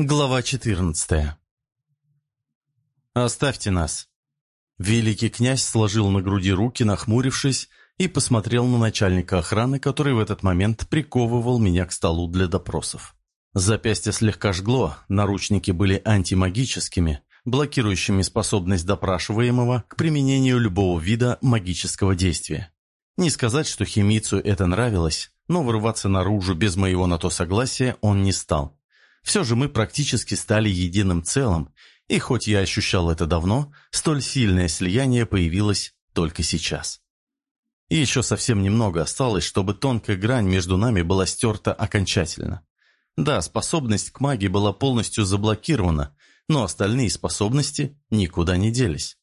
Глава 14 «Оставьте нас». Великий князь сложил на груди руки, нахмурившись, и посмотрел на начальника охраны, который в этот момент приковывал меня к столу для допросов. Запястье слегка жгло, наручники были антимагическими, блокирующими способность допрашиваемого к применению любого вида магического действия. Не сказать, что химицу это нравилось, но вырываться наружу без моего на то согласия он не стал. Все же мы практически стали единым целым, и хоть я ощущал это давно, столь сильное слияние появилось только сейчас. И еще совсем немного осталось, чтобы тонкая грань между нами была стерта окончательно. Да, способность к магии была полностью заблокирована, но остальные способности никуда не делись.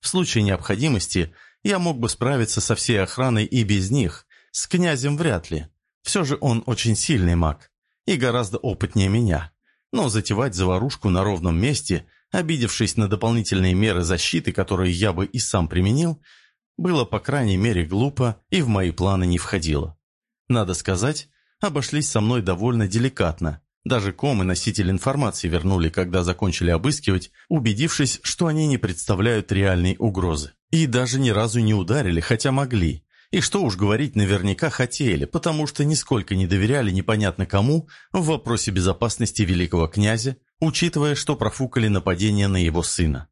В случае необходимости я мог бы справиться со всей охраной и без них, с князем вряд ли. Все же он очень сильный маг, и гораздо опытнее меня. Но затевать заварушку на ровном месте, обидевшись на дополнительные меры защиты, которые я бы и сам применил, было, по крайней мере, глупо и в мои планы не входило. Надо сказать, обошлись со мной довольно деликатно. Даже ком и носитель информации вернули, когда закончили обыскивать, убедившись, что они не представляют реальной угрозы. И даже ни разу не ударили, хотя могли. И что уж говорить, наверняка хотели, потому что нисколько не доверяли непонятно кому в вопросе безопасности великого князя, учитывая, что профукали нападение на его сына.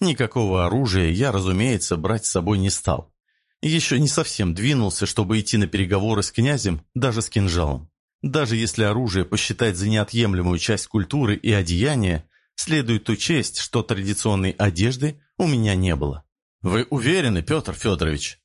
Никакого оружия я, разумеется, брать с собой не стал. Еще не совсем двинулся, чтобы идти на переговоры с князем, даже с кинжалом. Даже если оружие посчитать за неотъемлемую часть культуры и одеяния, следует учесть, что традиционной одежды у меня не было. «Вы уверены, Петр Федорович?»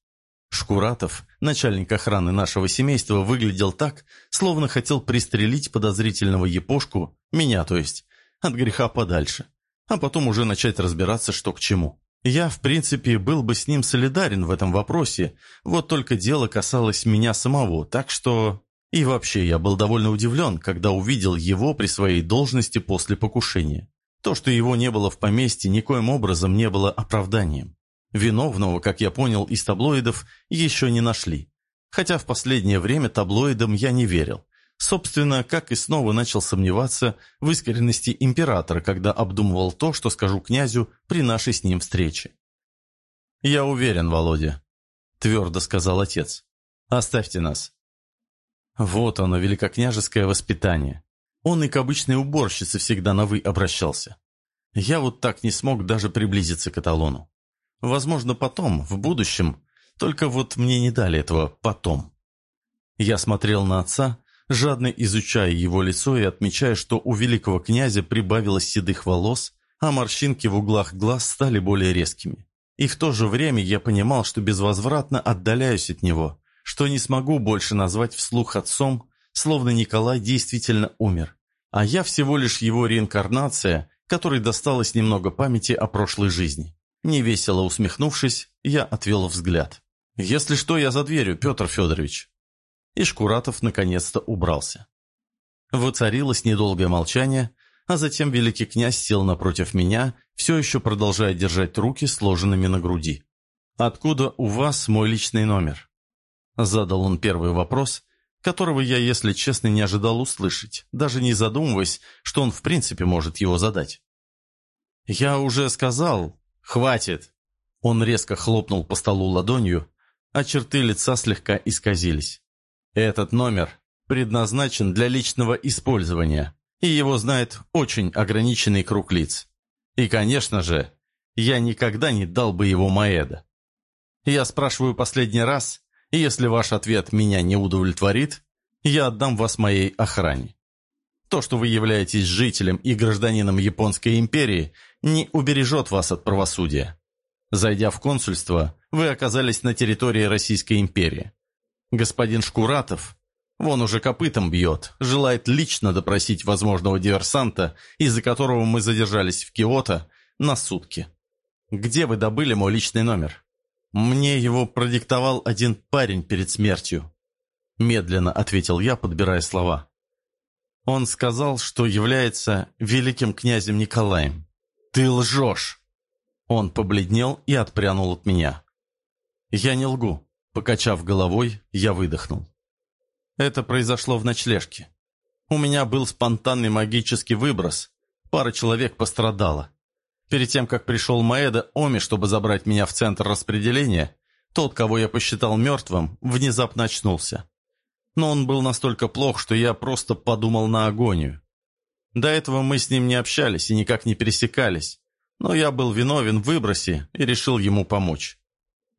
Шкуратов, начальник охраны нашего семейства, выглядел так, словно хотел пристрелить подозрительного епошку, меня то есть, от греха подальше, а потом уже начать разбираться, что к чему. Я, в принципе, был бы с ним солидарен в этом вопросе, вот только дело касалось меня самого, так что... И вообще, я был довольно удивлен, когда увидел его при своей должности после покушения. То, что его не было в поместье, никоим образом не было оправданием. Виновного, как я понял из таблоидов, еще не нашли. Хотя в последнее время таблоидам я не верил. Собственно, как и снова начал сомневаться в искренности императора, когда обдумывал то, что скажу князю при нашей с ним встрече. «Я уверен, Володя», — твердо сказал отец. «Оставьте нас». Вот оно, великокняжеское воспитание. Он и к обычной уборщице всегда на «вы» обращался. Я вот так не смог даже приблизиться к эталону. Возможно, потом, в будущем. Только вот мне не дали этого «потом». Я смотрел на отца, жадно изучая его лицо и отмечая, что у великого князя прибавилось седых волос, а морщинки в углах глаз стали более резкими. И в то же время я понимал, что безвозвратно отдаляюсь от него, что не смогу больше назвать вслух отцом, словно Николай действительно умер, а я всего лишь его реинкарнация, которой досталось немного памяти о прошлой жизни. Невесело усмехнувшись, я отвел взгляд. «Если что, я за дверью, Петр Федорович». И Шкуратов наконец-то убрался. Воцарилось недолгое молчание, а затем великий князь сел напротив меня, все еще продолжая держать руки сложенными на груди. «Откуда у вас мой личный номер?» Задал он первый вопрос, которого я, если честно, не ожидал услышать, даже не задумываясь, что он в принципе может его задать. «Я уже сказал, «Хватит!» Он резко хлопнул по столу ладонью, а черты лица слегка исказились. «Этот номер предназначен для личного использования, и его знает очень ограниченный круг лиц. И, конечно же, я никогда не дал бы его Маэда. Я спрашиваю последний раз, и если ваш ответ меня не удовлетворит, я отдам вас моей охране. То, что вы являетесь жителем и гражданином Японской империи, не убережет вас от правосудия. Зайдя в консульство, вы оказались на территории Российской империи. Господин Шкуратов, вон уже копытом бьет, желает лично допросить возможного диверсанта, из-за которого мы задержались в Киото, на сутки. Где вы добыли мой личный номер? Мне его продиктовал один парень перед смертью. Медленно ответил я, подбирая слова. Он сказал, что является великим князем Николаем. «Ты лжешь!» Он побледнел и отпрянул от меня. «Я не лгу», — покачав головой, я выдохнул. Это произошло в ночлежке. У меня был спонтанный магический выброс. Пара человек пострадала. Перед тем, как пришел Маэда Оми, чтобы забрать меня в центр распределения, тот, кого я посчитал мертвым, внезапно очнулся. Но он был настолько плох, что я просто подумал на агонию. До этого мы с ним не общались и никак не пересекались, но я был виновен в выбросе и решил ему помочь.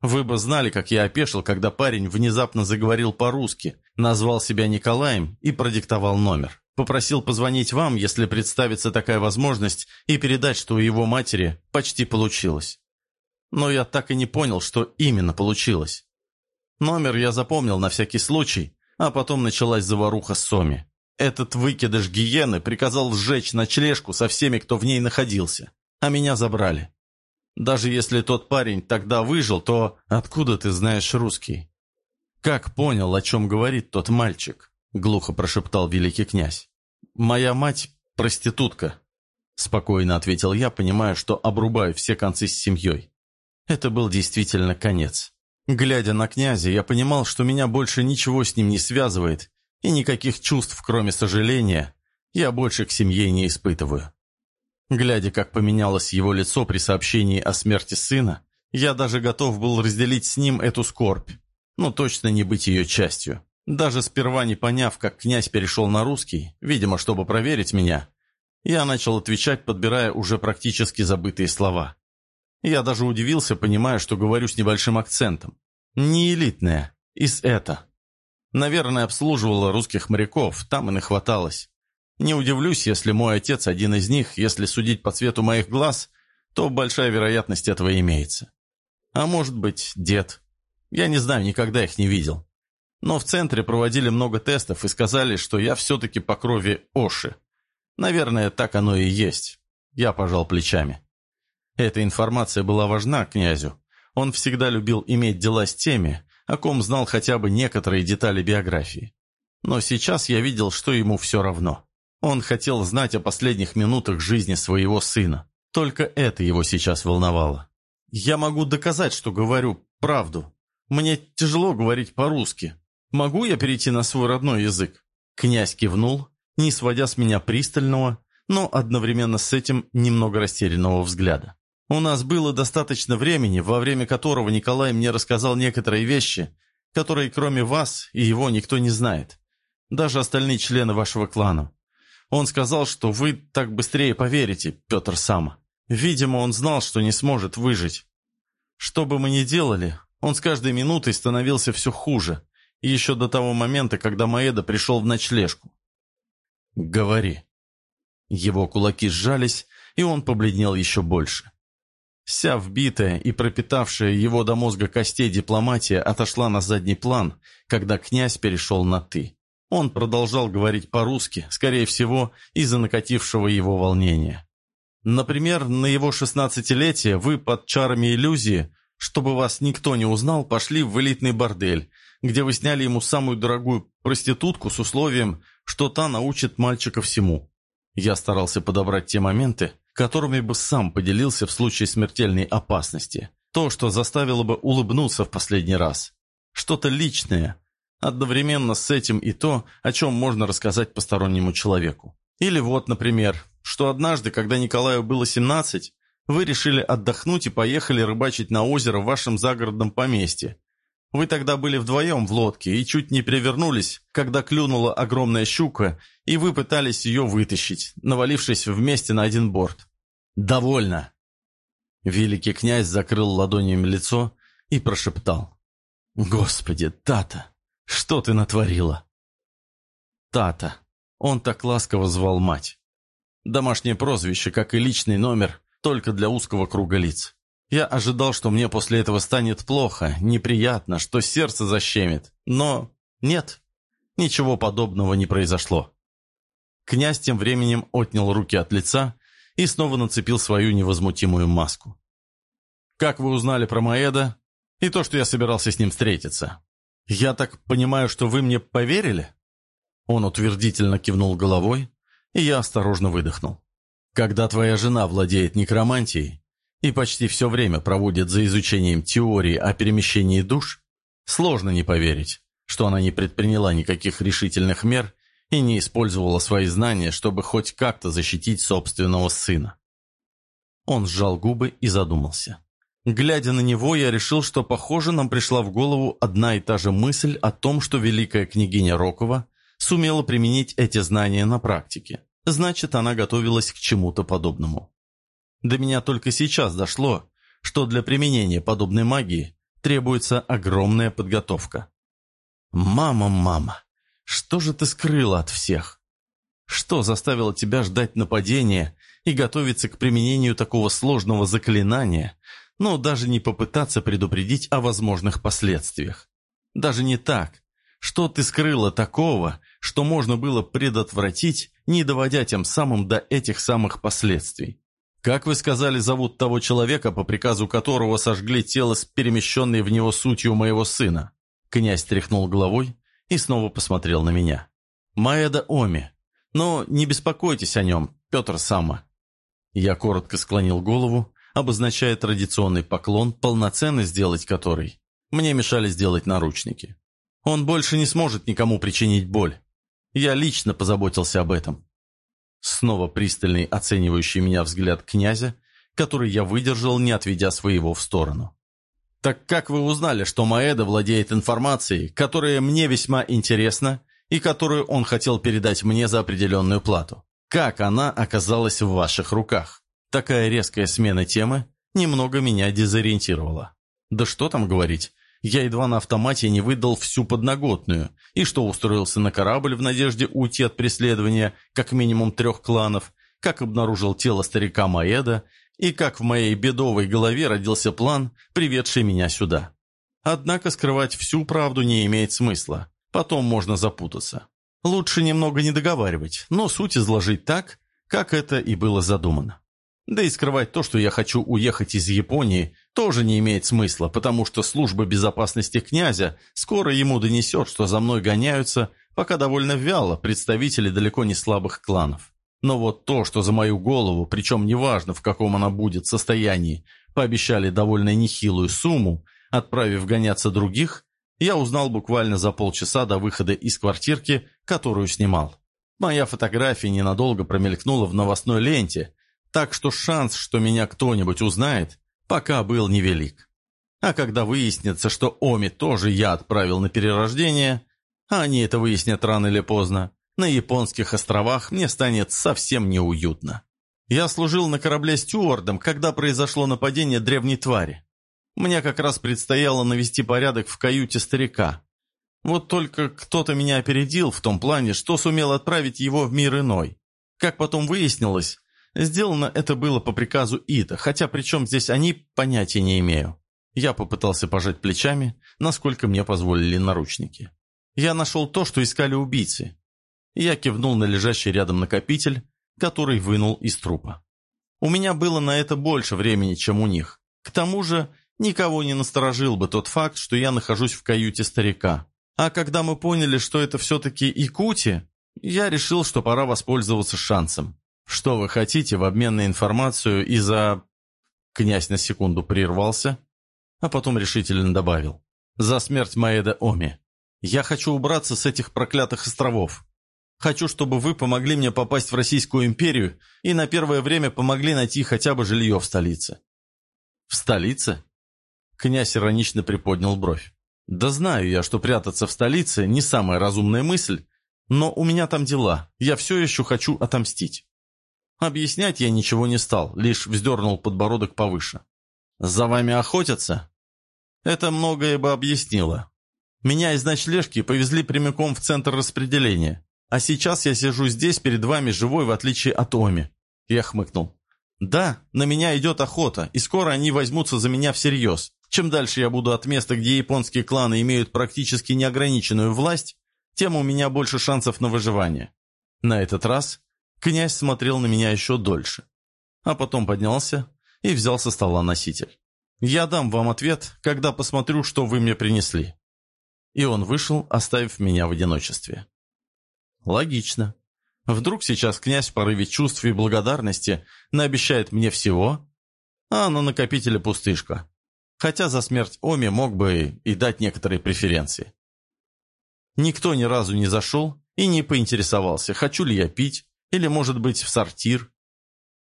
Вы бы знали, как я опешил, когда парень внезапно заговорил по-русски, назвал себя Николаем и продиктовал номер. Попросил позвонить вам, если представится такая возможность, и передать, что у его матери почти получилось. Но я так и не понял, что именно получилось. Номер я запомнил на всякий случай, а потом началась заваруха с Соми. Этот выкидыш гиены приказал сжечь ночлежку со всеми, кто в ней находился, а меня забрали. Даже если тот парень тогда выжил, то откуда ты знаешь русский? Как понял, о чем говорит тот мальчик? Глухо прошептал великий князь. Моя мать проститутка, спокойно ответил я, понимая, что обрубаю все концы с семьей. Это был действительно конец. Глядя на князя, я понимал, что меня больше ничего с ним не связывает, и никаких чувств, кроме сожаления, я больше к семье не испытываю. Глядя, как поменялось его лицо при сообщении о смерти сына, я даже готов был разделить с ним эту скорбь, но точно не быть ее частью. Даже сперва не поняв, как князь перешел на русский, видимо, чтобы проверить меня, я начал отвечать, подбирая уже практически забытые слова. Я даже удивился, понимая, что говорю с небольшим акцентом. Не элитная, из это. Наверное, обслуживала русских моряков, там и нахваталось. Не удивлюсь, если мой отец один из них, если судить по цвету моих глаз, то большая вероятность этого имеется. А может быть, дед. Я не знаю, никогда их не видел. Но в центре проводили много тестов и сказали, что я все-таки по крови Оши. Наверное, так оно и есть. Я пожал плечами. Эта информация была важна князю. Он всегда любил иметь дела с теми, о ком знал хотя бы некоторые детали биографии. Но сейчас я видел, что ему все равно. Он хотел знать о последних минутах жизни своего сына. Только это его сейчас волновало. «Я могу доказать, что говорю правду. Мне тяжело говорить по-русски. Могу я перейти на свой родной язык?» Князь кивнул, не сводя с меня пристального, но одновременно с этим немного растерянного взгляда. У нас было достаточно времени, во время которого Николай мне рассказал некоторые вещи, которые кроме вас и его никто не знает. Даже остальные члены вашего клана. Он сказал, что вы так быстрее поверите, Петр сам. Видимо, он знал, что не сможет выжить. Что бы мы ни делали, он с каждой минутой становился все хуже, еще до того момента, когда Маэда пришел в ночлежку. «Говори». Его кулаки сжались, и он побледнел еще больше. Вся вбитая и пропитавшая его до мозга костей дипломатия отошла на задний план, когда князь перешел на «ты». Он продолжал говорить по-русски, скорее всего, из-за накатившего его волнения. Например, на его шестнадцатилетие вы под чарами иллюзии, чтобы вас никто не узнал, пошли в элитный бордель, где вы сняли ему самую дорогую проститутку с условием, что та научит мальчика всему. Я старался подобрать те моменты, которыми бы сам поделился в случае смертельной опасности. То, что заставило бы улыбнуться в последний раз. Что-то личное, одновременно с этим и то, о чем можно рассказать постороннему человеку. Или вот, например, что однажды, когда Николаю было 17, вы решили отдохнуть и поехали рыбачить на озеро в вашем загородном поместье. Вы тогда были вдвоем в лодке и чуть не перевернулись, когда клюнула огромная щука, и вы пытались ее вытащить, навалившись вместе на один борт. «Довольно!» Великий князь закрыл ладонями лицо и прошептал. «Господи, Тата, что ты натворила?» «Тата». Он так ласково звал мать. Домашнее прозвище, как и личный номер, только для узкого круга лиц. Я ожидал, что мне после этого станет плохо, неприятно, что сердце защемит. Но нет, ничего подобного не произошло. Князь тем временем отнял руки от лица и снова нацепил свою невозмутимую маску. «Как вы узнали про Маэда и то, что я собирался с ним встретиться? Я так понимаю, что вы мне поверили?» Он утвердительно кивнул головой, и я осторожно выдохнул. «Когда твоя жена владеет некромантией и почти все время проводит за изучением теории о перемещении душ, сложно не поверить, что она не предприняла никаких решительных мер и не использовала свои знания, чтобы хоть как-то защитить собственного сына. Он сжал губы и задумался. Глядя на него, я решил, что, похоже, нам пришла в голову одна и та же мысль о том, что великая княгиня Рокова сумела применить эти знания на практике. Значит, она готовилась к чему-то подобному. До меня только сейчас дошло, что для применения подобной магии требуется огромная подготовка. «Мама, мама, что же ты скрыла от всех? Что заставило тебя ждать нападения и готовиться к применению такого сложного заклинания, но даже не попытаться предупредить о возможных последствиях? Даже не так. Что ты скрыла такого, что можно было предотвратить, не доводя тем самым до этих самых последствий? Как вы сказали, зовут того человека, по приказу которого сожгли тело с перемещенной в него сутью моего сына? Князь тряхнул головой и снова посмотрел на меня. Маэда Оми. Но не беспокойтесь о нем, Петр Сама. Я коротко склонил голову, обозначая традиционный поклон, полноценно сделать который мне мешали сделать наручники. Он больше не сможет никому причинить боль. Я лично позаботился об этом. Снова пристальный оценивающий меня взгляд князя, который я выдержал, не отведя своего в сторону. «Так как вы узнали, что Маэда владеет информацией, которая мне весьма интересна и которую он хотел передать мне за определенную плату? Как она оказалась в ваших руках?» Такая резкая смена темы немного меня дезориентировала. Да что там говорить, я едва на автомате не выдал всю подноготную, и что устроился на корабль в надежде уйти от преследования как минимум трех кланов, как обнаружил тело старика Маэда, и как в моей бедовой голове родился план, приведший меня сюда. Однако скрывать всю правду не имеет смысла, потом можно запутаться. Лучше немного не договаривать, но суть изложить так, как это и было задумано. Да и скрывать то, что я хочу уехать из Японии, тоже не имеет смысла, потому что служба безопасности князя скоро ему донесет, что за мной гоняются, пока довольно вяло, представители далеко не слабых кланов. Но вот то, что за мою голову, причем неважно, в каком она будет состоянии, пообещали довольно нехилую сумму, отправив гоняться других, я узнал буквально за полчаса до выхода из квартирки, которую снимал. Моя фотография ненадолго промелькнула в новостной ленте, так что шанс, что меня кто-нибудь узнает, пока был невелик. А когда выяснится, что Оми тоже я отправил на перерождение, а они это выяснят рано или поздно, на японских островах мне станет совсем неуютно. Я служил на корабле стюардом, когда произошло нападение древней твари. Мне как раз предстояло навести порядок в каюте старика. Вот только кто-то меня опередил в том плане, что сумел отправить его в мир иной. Как потом выяснилось, Сделано это было по приказу Ита, хотя причем здесь они, понятия не имею. Я попытался пожать плечами, насколько мне позволили наручники. Я нашел то, что искали убийцы. Я кивнул на лежащий рядом накопитель, который вынул из трупа. У меня было на это больше времени, чем у них. К тому же, никого не насторожил бы тот факт, что я нахожусь в каюте старика. А когда мы поняли, что это все-таки Икути, я решил, что пора воспользоваться шансом. «Что вы хотите в обмен на информацию и за...» Князь на секунду прервался, а потом решительно добавил. «За смерть Маэда Оми. Я хочу убраться с этих проклятых островов. Хочу, чтобы вы помогли мне попасть в Российскую империю и на первое время помогли найти хотя бы жилье в столице». «В столице?» Князь иронично приподнял бровь. «Да знаю я, что прятаться в столице не самая разумная мысль, но у меня там дела, я все еще хочу отомстить». Объяснять я ничего не стал, лишь вздернул подбородок повыше. «За вами охотятся?» Это многое бы объяснило. Меня из ночлежки повезли прямиком в центр распределения, а сейчас я сижу здесь перед вами живой, в отличие от Оми. Я хмыкнул. Да, на меня идет охота, и скоро они возьмутся за меня всерьез. Чем дальше я буду от места, где японские кланы имеют практически неограниченную власть, тем у меня больше шансов на выживание. На этот раз Князь смотрел на меня еще дольше, а потом поднялся и взял со стола носитель. «Я дам вам ответ, когда посмотрю, что вы мне принесли». И он вышел, оставив меня в одиночестве. Логично. Вдруг сейчас князь в порыве чувств и благодарности наобещает мне всего, а на накопителе пустышка. Хотя за смерть Оми мог бы и дать некоторые преференции. Никто ни разу не зашел и не поинтересовался, хочу ли я пить, или, может быть, в сортир.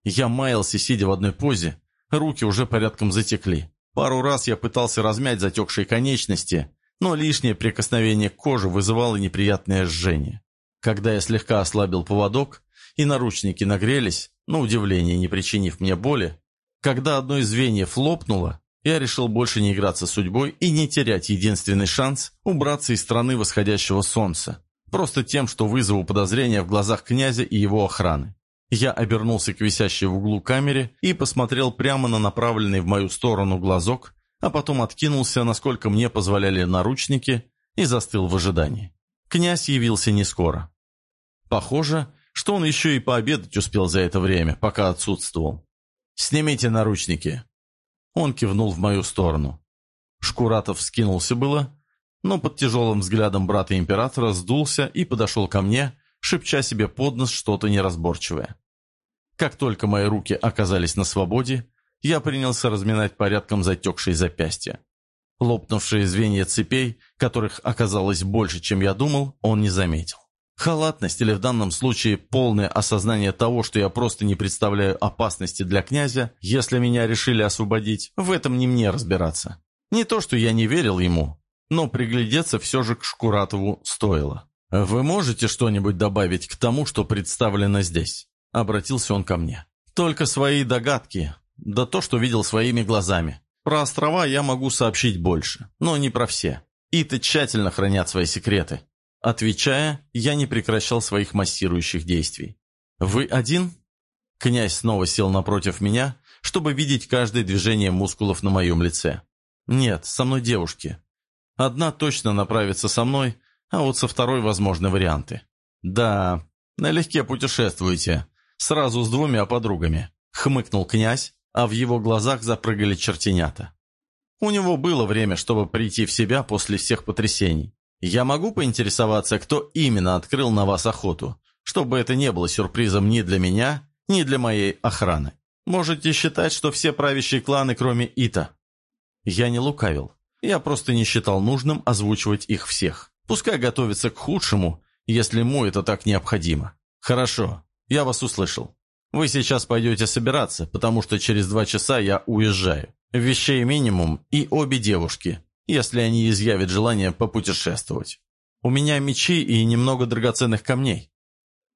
Я маялся, сидя в одной позе, руки уже порядком затекли. Пару раз я пытался размять затекшие конечности, но лишнее прикосновение к коже вызывало неприятное жжение. Когда я слегка ослабил поводок, и наручники нагрелись, на удивление не причинив мне боли, когда одно из звеньев лопнуло, я решил больше не играться с судьбой и не терять единственный шанс убраться из страны восходящего солнца, просто тем, что вызову подозрения в глазах князя и его охраны. Я обернулся к висящей в углу камере и посмотрел прямо на направленный в мою сторону глазок, а потом откинулся, насколько мне позволяли наручники, и застыл в ожидании. Князь явился не скоро. Похоже, что он еще и пообедать успел за это время, пока отсутствовал. «Снимите наручники!» Он кивнул в мою сторону. Шкуратов скинулся было, но под тяжелым взглядом брата императора сдулся и подошел ко мне, шепча себе под нос что-то неразборчивое. Как только мои руки оказались на свободе, я принялся разминать порядком затекшие запястья. Лопнувшие звенья цепей, которых оказалось больше, чем я думал, он не заметил. Халатность или в данном случае полное осознание того, что я просто не представляю опасности для князя, если меня решили освободить, в этом не мне разбираться. Не то, что я не верил ему, но приглядеться все же к Шкуратову стоило. «Вы можете что-нибудь добавить к тому, что представлено здесь?» Обратился он ко мне. «Только свои догадки, да то, что видел своими глазами. Про острова я могу сообщить больше, но не про все. Иты тщательно хранят свои секреты. Отвечая, я не прекращал своих массирующих действий. «Вы один?» Князь снова сел напротив меня, чтобы видеть каждое движение мускулов на моем лице. «Нет, со мной девушки. Одна точно направится со мной, а вот со второй возможны варианты. Да, налегке путешествуете. Сразу с двумя подругами», — хмыкнул князь, а в его глазах запрыгали чертенята. У него было время, чтобы прийти в себя после всех потрясений. Я могу поинтересоваться, кто именно открыл на вас охоту, чтобы это не было сюрпризом ни для меня, ни для моей охраны. Можете считать, что все правящие кланы, кроме Ита. Я не лукавил. Я просто не считал нужным озвучивать их всех. Пускай готовятся к худшему, если ему это так необходимо. Хорошо, я вас услышал. Вы сейчас пойдете собираться, потому что через два часа я уезжаю. Вещей минимум и обе девушки если они изъявят желание попутешествовать. У меня мечи и немного драгоценных камней.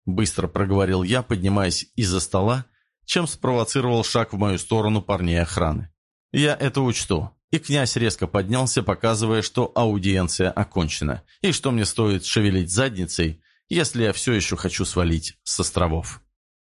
Быстро проговорил я, поднимаясь из-за стола, чем спровоцировал шаг в мою сторону парней охраны. Я это учту. И князь резко поднялся, показывая, что аудиенция окончена, и что мне стоит шевелить задницей, если я все еще хочу свалить с островов.